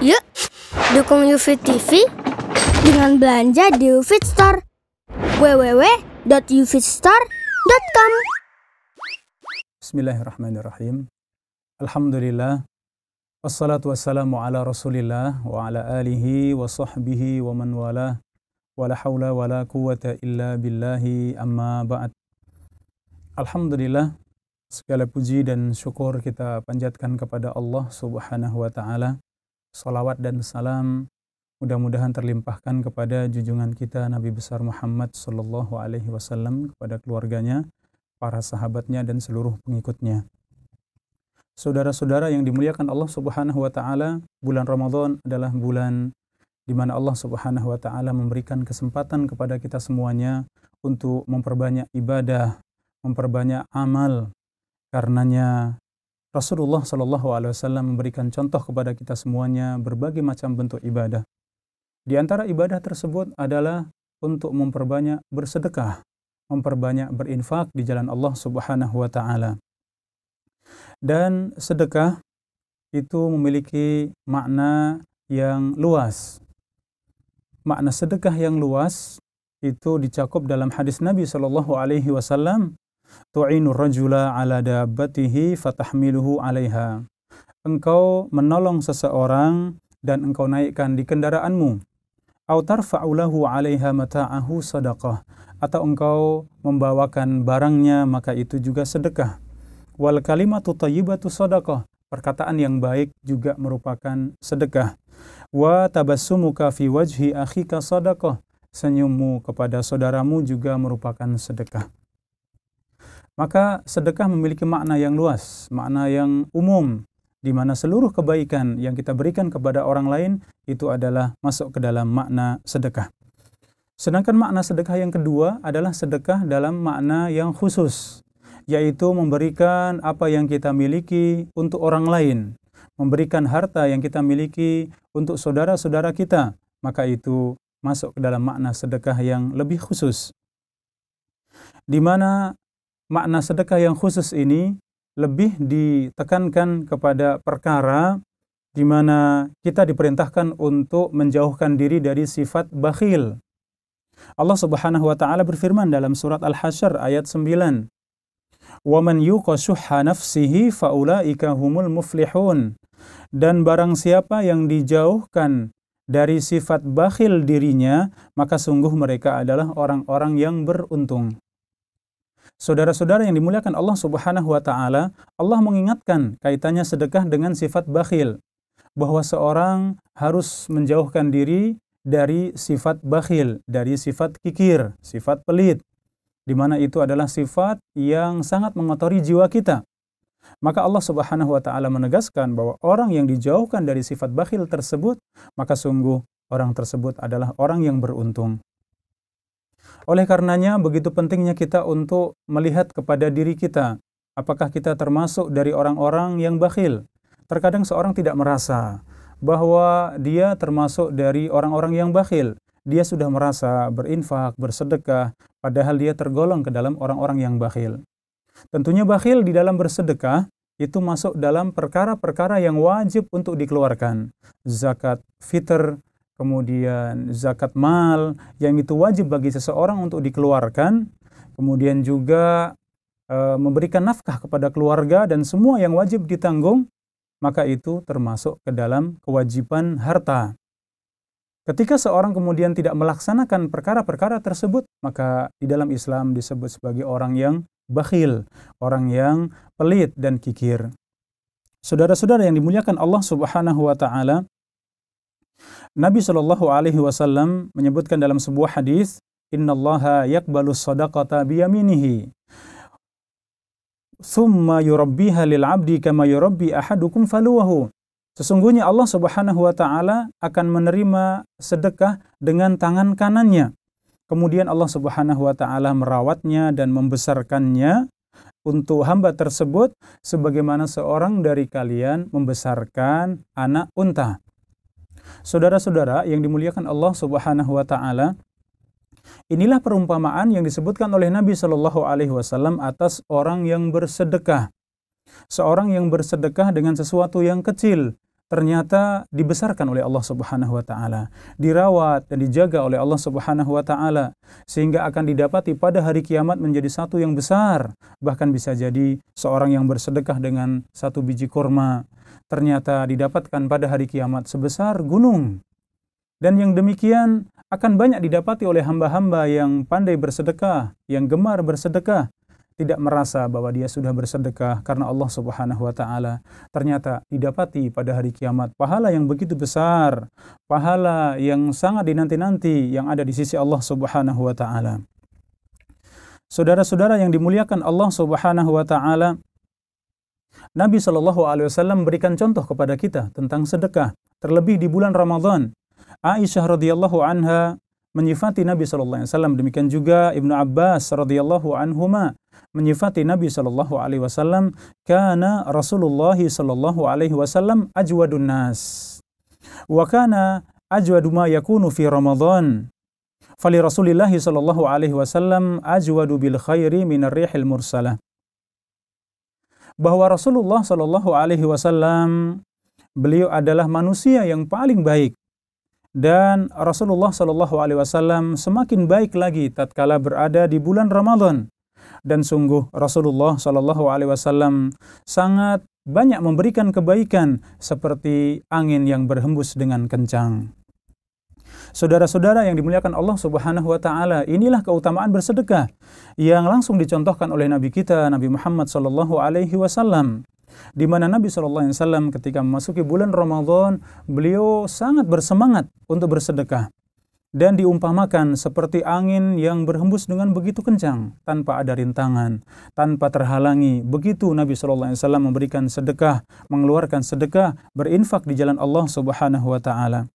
Yuk, dukung UFIT TV dengan belanja di UFIT Store. www.ufitstore.com Bismillahirrahmanirrahim. Alhamdulillah. Wassalatu wassalamu ala rasulillah wa ala alihi wa sahbihi wa man wala wa la hawla wa la quwata illa billahi amma ba'd. Alhamdulillah, segala puji dan syukur kita panjatkan kepada Allah subhanahu wa ta'ala. Salawat dan salam mudah-mudahan terlimpahkan kepada junjungan kita Nabi besar Muhammad sallallahu alaihi wasallam kepada keluarganya, para sahabatnya dan seluruh pengikutnya. Saudara-saudara yang dimuliakan Allah Subhanahu wa taala, bulan Ramadan adalah bulan di mana Allah Subhanahu wa taala memberikan kesempatan kepada kita semuanya untuk memperbanyak ibadah, memperbanyak amal. Karenanya Rasulullah Shallallahu alaihi wasallam memberikan contoh kepada kita semuanya berbagai macam bentuk ibadah. Di antara ibadah tersebut adalah untuk memperbanyak bersedekah, memperbanyak berinfak di jalan Allah Subhanahu wa taala. Dan sedekah itu memiliki makna yang luas. Makna sedekah yang luas itu dicakup dalam hadis Nabi Shallallahu Alaihi Wasallam, tu'inu rajula ala dabbatihi fatahmiluhu alaiha. Engkau menolong seseorang dan engkau naikkan di kendaraanmu. Au tarfa'ulahu alaiha mata'ahu sadaqah. Atau engkau membawakan barangnya maka itu juga sedekah. Wal kalimatu tayyibatu sadaqah. Perkataan yang baik juga merupakan sedekah. Wa tabassumuka fi wajhi akhika sadaqah. Senyummu kepada saudaramu juga merupakan sedekah. Maka sedekah memiliki makna yang luas, makna yang umum, di mana seluruh kebaikan yang kita berikan kepada orang lain itu adalah masuk ke dalam makna sedekah. Sedangkan makna sedekah yang kedua adalah sedekah dalam makna yang khusus, yaitu memberikan apa yang kita miliki untuk orang lain, memberikan harta yang kita miliki untuk saudara-saudara kita, maka itu masuk ke dalam makna sedekah yang lebih khusus. Di mana makna sedekah yang khusus ini lebih ditekankan kepada perkara di mana kita diperintahkan untuk menjauhkan diri dari sifat bakhil. Allah Subhanahu wa taala berfirman dalam surat Al-Hasyr ayat 9. "Wa man yuqa nafsihi faulaika humul muflihun." Dan barang siapa yang dijauhkan dari sifat bakhil dirinya, maka sungguh mereka adalah orang-orang yang beruntung. Saudara-saudara yang dimuliakan Allah Subhanahu wa taala, Allah mengingatkan kaitannya sedekah dengan sifat bakhil bahwa seorang harus menjauhkan diri dari sifat bakhil, dari sifat kikir, sifat pelit, di mana itu adalah sifat yang sangat mengotori jiwa kita. Maka Allah Subhanahu wa taala menegaskan bahwa orang yang dijauhkan dari sifat bakhil tersebut, maka sungguh orang tersebut adalah orang yang beruntung. Oleh karenanya begitu pentingnya kita untuk melihat kepada diri kita, apakah kita termasuk dari orang-orang yang bakhil. Terkadang seorang tidak merasa bahwa dia termasuk dari orang-orang yang bakhil. Dia sudah merasa berinfak, bersedekah, padahal dia tergolong ke dalam orang-orang yang bakhil. Tentunya bakhil di dalam bersedekah itu masuk dalam perkara-perkara yang wajib untuk dikeluarkan. Zakat fitr, kemudian zakat mal yang itu wajib bagi seseorang untuk dikeluarkan, kemudian juga e, memberikan nafkah kepada keluarga dan semua yang wajib ditanggung, maka itu termasuk ke dalam kewajiban harta. Ketika seorang kemudian tidak melaksanakan perkara-perkara tersebut, maka di dalam Islam disebut sebagai orang yang bakhil, orang yang pelit dan kikir. Saudara-saudara yang dimuliakan Allah Subhanahu wa taala, Nabi Shallallahu Alaihi Wasallam menyebutkan dalam sebuah hadis, Inna Allah yakbalu sadaqata biyaminihi. Thumma yurabbiha lil abdi kama yurabbi ahadukum faluwahu. Sesungguhnya Allah Subhanahu wa taala akan menerima sedekah dengan tangan kanannya. Kemudian Allah Subhanahu wa taala merawatnya dan membesarkannya untuk hamba tersebut sebagaimana seorang dari kalian membesarkan anak unta. Saudara-saudara yang dimuliakan Allah Subhanahu wa taala, inilah perumpamaan yang disebutkan oleh Nabi Shallallahu alaihi wasallam atas orang yang bersedekah. Seorang yang bersedekah dengan sesuatu yang kecil, ternyata dibesarkan oleh Allah Subhanahu wa taala, dirawat dan dijaga oleh Allah Subhanahu wa taala sehingga akan didapati pada hari kiamat menjadi satu yang besar, bahkan bisa jadi seorang yang bersedekah dengan satu biji kurma ternyata didapatkan pada hari kiamat sebesar gunung. Dan yang demikian akan banyak didapati oleh hamba-hamba yang pandai bersedekah, yang gemar bersedekah, tidak merasa bahwa dia sudah bersedekah karena Allah Subhanahu wa taala. Ternyata didapati pada hari kiamat pahala yang begitu besar, pahala yang sangat dinanti-nanti yang ada di sisi Allah Subhanahu wa taala. Saudara-saudara yang dimuliakan Allah Subhanahu wa taala, Nabi Shallallahu alaihi wasallam memberikan contoh kepada kita tentang sedekah, terlebih di bulan Ramadan. Aisyah radhiyallahu anha menyifati Nabi Shallallahu alaihi wasallam. Demikian juga Ibnu Abbas radhiyallahu anhuma menyifati Nabi Shallallahu Alaihi Wasallam karena Rasulullah Shallallahu Alaihi Wasallam ajwadun nas. Wa kana ajwadu ma yakunu fi Ramadan. Fali Rasulillah Shallallahu Alaihi Wasallam ajwadu bil khairi min rihil mursalah bahwa Rasulullah Shallallahu Alaihi Wasallam beliau adalah manusia yang paling baik dan Rasulullah Shallallahu Alaihi Wasallam semakin baik lagi tatkala berada di bulan Ramadan dan sungguh Rasulullah Shallallahu Alaihi Wasallam sangat banyak memberikan kebaikan seperti angin yang berhembus dengan kencang. Saudara-saudara yang dimuliakan Allah Subhanahu wa taala, inilah keutamaan bersedekah yang langsung dicontohkan oleh nabi kita Nabi Muhammad sallallahu alaihi wasallam di mana Nabi Shallallahu Alaihi Wasallam ketika memasuki bulan Ramadan beliau sangat bersemangat untuk bersedekah dan diumpamakan seperti angin yang berhembus dengan begitu kencang tanpa ada rintangan, tanpa terhalangi. Begitu Nabi Shallallahu Alaihi Wasallam memberikan sedekah, mengeluarkan sedekah, berinfak di jalan Allah Subhanahu Wa Taala.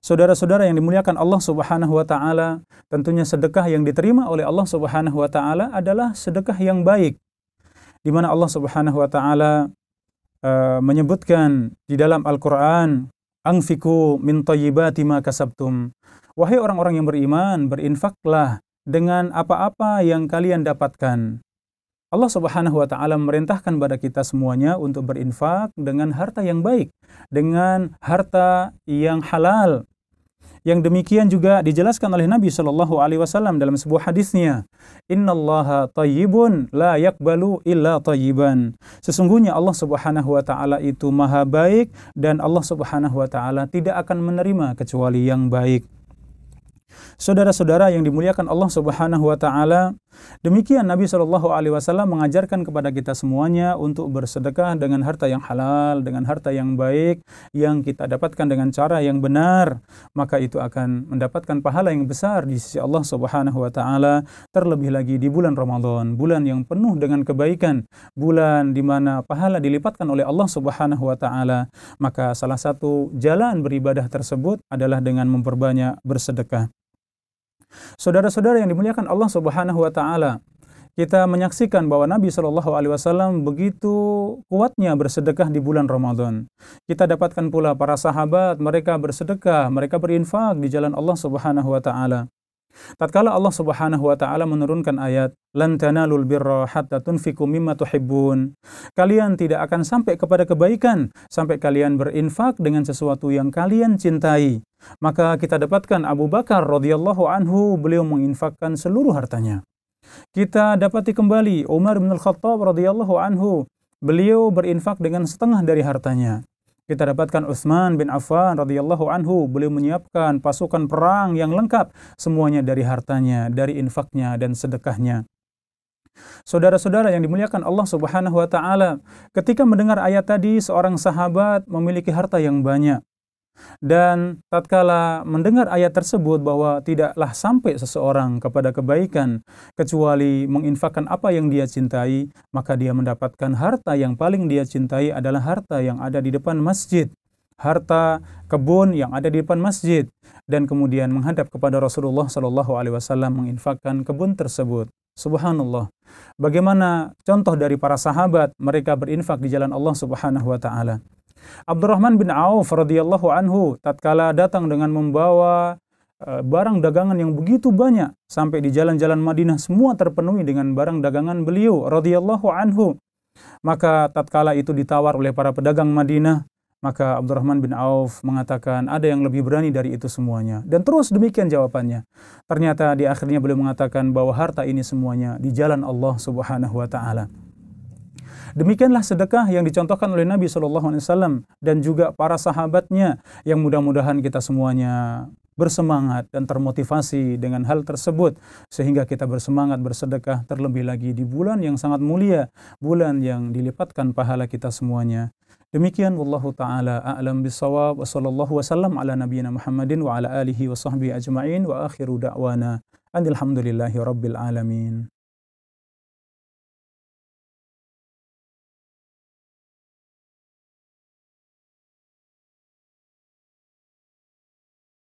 Saudara-saudara yang dimuliakan Allah Subhanahu wa taala, tentunya sedekah yang diterima oleh Allah Subhanahu wa taala adalah sedekah yang baik. Di mana Allah Subhanahu wa taala uh, menyebutkan di dalam Al-Qur'an Angfiku min tayyibati ma kasabtum. Wahai orang-orang yang beriman, berinfaklah dengan apa-apa yang kalian dapatkan. Allah Subhanahu wa taala memerintahkan pada kita semuanya untuk berinfak dengan harta yang baik, dengan harta yang halal, yang demikian juga dijelaskan oleh Nabi Shallallahu Alaihi Wasallam dalam sebuah hadisnya. Innallaha tayyibun la yakbalu illa tayyiban. Sesungguhnya Allah Subhanahu Wa Taala itu maha baik dan Allah Subhanahu Wa Taala tidak akan menerima kecuali yang baik. Saudara-saudara yang dimuliakan Allah Subhanahu wa taala, demikian Nabi Shallallahu alaihi wasallam mengajarkan kepada kita semuanya untuk bersedekah dengan harta yang halal, dengan harta yang baik yang kita dapatkan dengan cara yang benar, maka itu akan mendapatkan pahala yang besar di sisi Allah Subhanahu wa taala, terlebih lagi di bulan Ramadan, bulan yang penuh dengan kebaikan, bulan di mana pahala dilipatkan oleh Allah Subhanahu wa taala, maka salah satu jalan beribadah tersebut adalah dengan memperbanyak bersedekah. Saudara-saudara yang dimuliakan Allah Subhanahu wa taala, kita menyaksikan bahwa Nabi Shallallahu alaihi wasallam begitu kuatnya bersedekah di bulan Ramadan. Kita dapatkan pula para sahabat mereka bersedekah, mereka berinfak di jalan Allah Subhanahu wa taala. Tatkala Allah Subhanahu wa taala menurunkan ayat lan tanalul birra hatta tunfiqu mimma tuhibbun. Kalian tidak akan sampai kepada kebaikan sampai kalian berinfak dengan sesuatu yang kalian cintai. Maka kita dapatkan Abu Bakar radhiyallahu anhu beliau menginfakkan seluruh hartanya. Kita dapati kembali Umar bin Al-Khattab radhiyallahu anhu beliau berinfak dengan setengah dari hartanya. Kita dapatkan Utsman bin Affan radhiyallahu anhu, beliau menyiapkan pasukan perang yang lengkap, semuanya dari hartanya, dari infaknya dan sedekahnya. Saudara-saudara yang dimuliakan Allah Subhanahu wa taala, ketika mendengar ayat tadi seorang sahabat memiliki harta yang banyak. Dan tatkala mendengar ayat tersebut bahwa tidaklah sampai seseorang kepada kebaikan kecuali menginfakkan apa yang dia cintai, maka dia mendapatkan harta yang paling dia cintai adalah harta yang ada di depan masjid. Harta kebun yang ada di depan masjid dan kemudian menghadap kepada Rasulullah Shallallahu Alaihi Wasallam menginfakkan kebun tersebut. Subhanallah. Bagaimana contoh dari para sahabat mereka berinfak di jalan Allah Subhanahu wa taala. Abdurrahman bin Auf radhiyallahu anhu tatkala datang dengan membawa uh, barang dagangan yang begitu banyak sampai di jalan-jalan Madinah semua terpenuhi dengan barang dagangan beliau radhiyallahu anhu. Maka tatkala itu ditawar oleh para pedagang Madinah, maka Abdurrahman bin Auf mengatakan ada yang lebih berani dari itu semuanya. Dan terus demikian jawabannya. Ternyata di akhirnya beliau mengatakan bahwa harta ini semuanya di jalan Allah Subhanahu wa taala. Demikianlah sedekah yang dicontohkan oleh Nabi Wasallam dan juga para sahabatnya yang mudah-mudahan kita semuanya bersemangat dan termotivasi dengan hal tersebut sehingga kita bersemangat bersedekah terlebih lagi di bulan yang sangat mulia, bulan yang dilipatkan pahala kita semuanya. Demikian wallahu taala a'lam bisawab wa sallallahu wasallam ala nabiyyina Muhammadin wa ala alihi wa sahbihi ajma'in wa akhiru da'wana alhamdulillahi rabbil alamin.